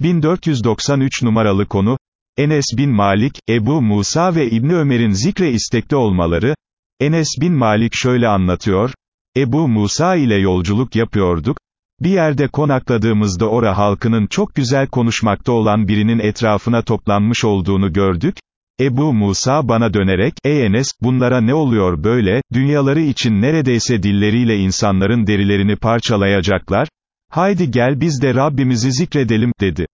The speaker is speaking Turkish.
1493 numaralı konu, Enes bin Malik, Ebu Musa ve İbni Ömer'in zikre istekli olmaları, Enes bin Malik şöyle anlatıyor, Ebu Musa ile yolculuk yapıyorduk, bir yerde konakladığımızda ora halkının çok güzel konuşmakta olan birinin etrafına toplanmış olduğunu gördük, Ebu Musa bana dönerek, ey Enes, bunlara ne oluyor böyle, dünyaları için neredeyse dilleriyle insanların derilerini parçalayacaklar, haydi gel biz de Rabbimizi zikredelim, dedi.